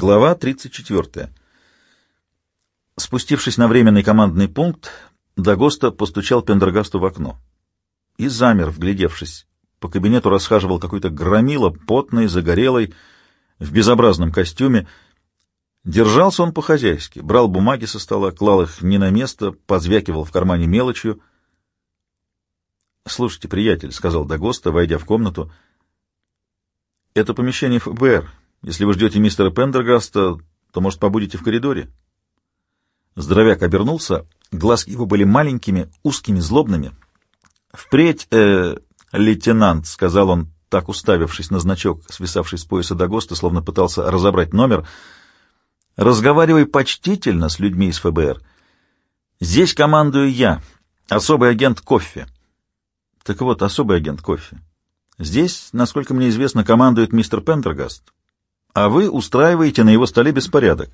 Глава 34. Спустившись на временный командный пункт, Дагоста постучал Пендергасту в окно. И замер, вглядевшись. По кабинету расхаживал какой-то громила, потный, загорелый, в безобразном костюме. Держался он по-хозяйски, брал бумаги со стола, клал их не на место, позвякивал в кармане мелочью. — Слушайте, приятель, — сказал Дагоста, войдя в комнату, — это помещение ФБР. Если вы ждете мистера Пендергаста, то, может, побудете в коридоре?» Здоровяк обернулся, глазки его были маленькими, узкими, злобными. «Впредь, э, лейтенант», — сказал он, так уставившись на значок, свисавший с пояса до ГОСТа, словно пытался разобрать номер, — «разговаривай почтительно с людьми из ФБР. Здесь командую я, особый агент Кофе». «Так вот, особый агент Кофе. Здесь, насколько мне известно, командует мистер Пендергаст а вы устраиваете на его столе беспорядок.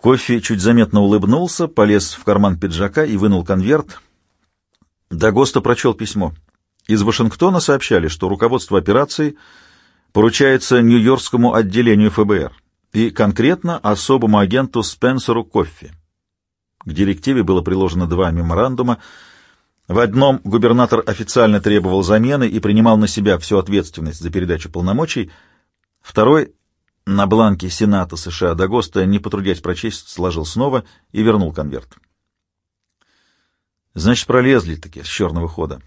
Кофе чуть заметно улыбнулся, полез в карман пиджака и вынул конверт. Дагоста прочел письмо. Из Вашингтона сообщали, что руководство операции поручается Нью-Йоркскому отделению ФБР и конкретно особому агенту Спенсеру Кофе. К директиве было приложено два меморандума. В одном губернатор официально требовал замены и принимал на себя всю ответственность за передачу полномочий — Второй на бланке Сената США Дагоста, не потрудясь прочесть, сложил снова и вернул конверт. Значит, пролезли-таки с черного хода.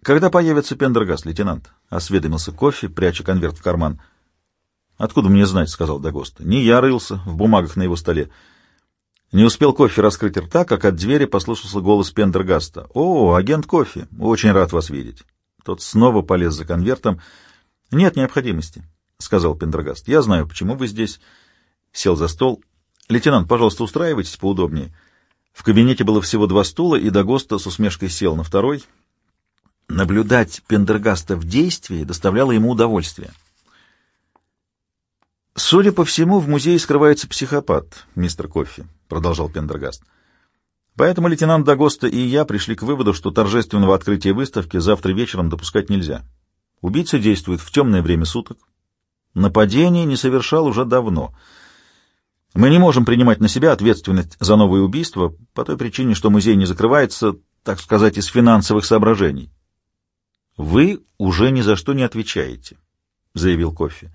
Когда появится Пендергаст, лейтенант? Осведомился кофе, пряча конверт в карман. Откуда мне знать, сказал Дагоста. Не я рылся в бумагах на его столе. Не успел кофе раскрыть рта, как от двери послышался голос Пендергаста. «О, агент кофе, очень рад вас видеть». Тот снова полез за конвертом. «Нет необходимости. — сказал Пендрагаст. — Я знаю, почему вы здесь. Сел за стол. — Лейтенант, пожалуйста, устраивайтесь поудобнее. В кабинете было всего два стула, и Дагоста с усмешкой сел на второй. Наблюдать Пендергаста в действии доставляло ему удовольствие. «Судя по всему, в музее скрывается психопат, мистер Коффи», — продолжал Пендергаст. «Поэтому лейтенант Дагоста и я пришли к выводу, что торжественного открытия выставки завтра вечером допускать нельзя. Убийца действует в темное время суток, Нападение не совершал уже давно. Мы не можем принимать на себя ответственность за новые убийства по той причине, что музей не закрывается, так сказать, из финансовых соображений. «Вы уже ни за что не отвечаете», — заявил Кофи.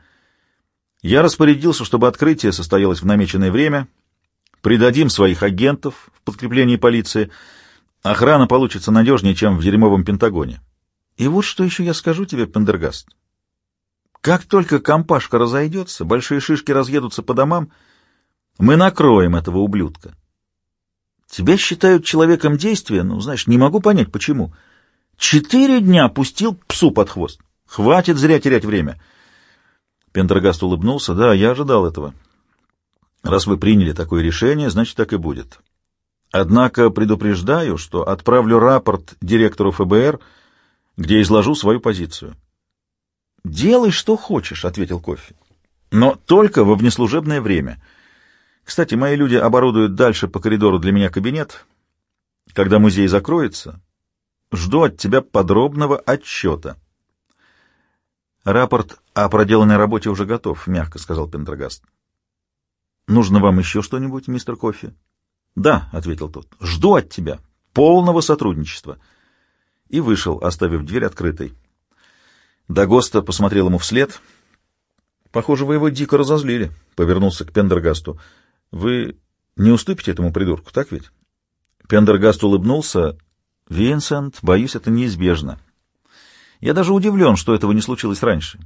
«Я распорядился, чтобы открытие состоялось в намеченное время. Придадим своих агентов в подкреплении полиции. Охрана получится надежнее, чем в дерьмовом Пентагоне. И вот что еще я скажу тебе, Пендергаст. Как только компашка разойдется, большие шишки разъедутся по домам, мы накроем этого ублюдка. Тебя считают человеком действия, ну, знаешь, не могу понять, почему. Четыре дня пустил псу под хвост. Хватит зря терять время. Пендрагаст улыбнулся. Да, я ожидал этого. Раз вы приняли такое решение, значит, так и будет. Однако предупреждаю, что отправлю рапорт директору ФБР, где изложу свою позицию. «Делай, что хочешь», — ответил Кофе. «Но только во внеслужебное время. Кстати, мои люди оборудуют дальше по коридору для меня кабинет. Когда музей закроется, жду от тебя подробного отчета». «Рапорт о проделанной работе уже готов», — мягко сказал Пендрагаст. «Нужно вам еще что-нибудь, мистер Кофе?» «Да», — ответил тот. «Жду от тебя полного сотрудничества». И вышел, оставив дверь открытой. Дагоста посмотрел ему вслед. «Похоже, вы его дико разозлили», — повернулся к Пендергасту. «Вы не уступите этому придурку, так ведь?» Пендергаст улыбнулся. «Винсент, боюсь, это неизбежно. Я даже удивлен, что этого не случилось раньше.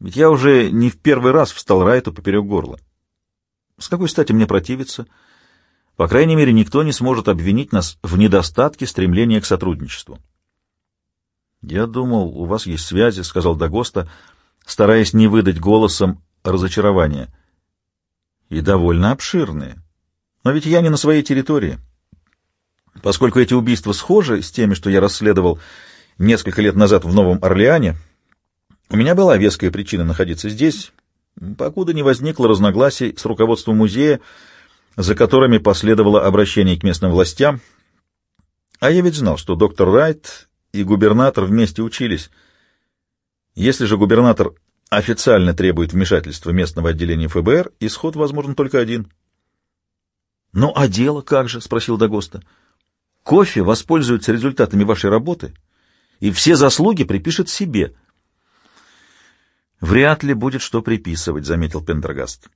Ведь я уже не в первый раз встал Райту поперек горла. С какой стати мне противиться? По крайней мере, никто не сможет обвинить нас в недостатке стремления к сотрудничеству». «Я думал, у вас есть связи», — сказал Дагоста, стараясь не выдать голосом разочарования. «И довольно обширные. Но ведь я не на своей территории. Поскольку эти убийства схожи с теми, что я расследовал несколько лет назад в Новом Орлеане, у меня была веская причина находиться здесь, покуда не возникло разногласий с руководством музея, за которыми последовало обращение к местным властям. А я ведь знал, что доктор Райт и губернатор вместе учились. Если же губернатор официально требует вмешательства местного отделения ФБР, исход возможен только один. — Ну, а дело как же? — спросил Дагоста. — Кофе воспользуется результатами вашей работы и все заслуги припишет себе. — Вряд ли будет что приписывать, — заметил Пендергаст.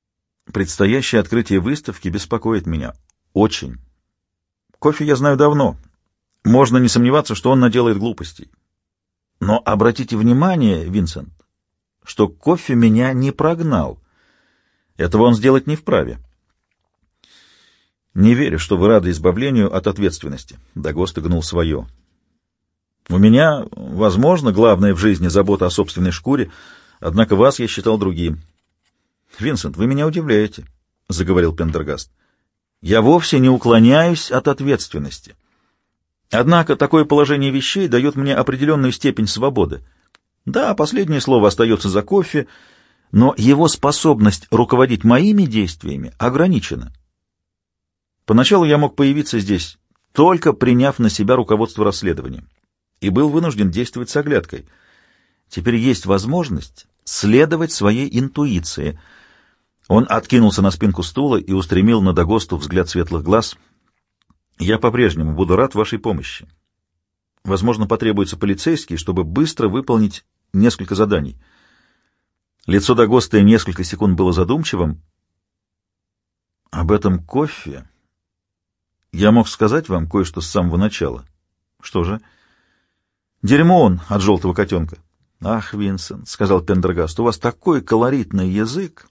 — Предстоящее открытие выставки беспокоит меня. Очень. Кофе я знаю давно. Можно не сомневаться, что он наделает глупостей. Но обратите внимание, Винсент, что кофе меня не прогнал. Этого он сделать не вправе. Не верю, что вы рады избавлению от ответственности. Дагоста гнул свое. У меня, возможно, главное в жизни забота о собственной шкуре, однако вас я считал другим. Винсент, вы меня удивляете, — заговорил Пендергаст. Я вовсе не уклоняюсь от ответственности. Однако такое положение вещей дает мне определенную степень свободы. Да, последнее слово остается за кофе, но его способность руководить моими действиями ограничена. Поначалу я мог появиться здесь, только приняв на себя руководство расследованием, и был вынужден действовать с оглядкой. Теперь есть возможность следовать своей интуиции. Он откинулся на спинку стула и устремил на Дагосту взгляд светлых глаз. «Я по-прежнему буду рад вашей помощи. Возможно, потребуется полицейский, чтобы быстро выполнить несколько заданий. Лицо Дагоста несколько секунд было задумчивым. Об этом кофе я мог сказать вам кое-что с самого начала. Что же? Дерьмо он от желтого котенка. Ах, Винсент, — сказал Пендергаст, — у вас такой колоритный язык.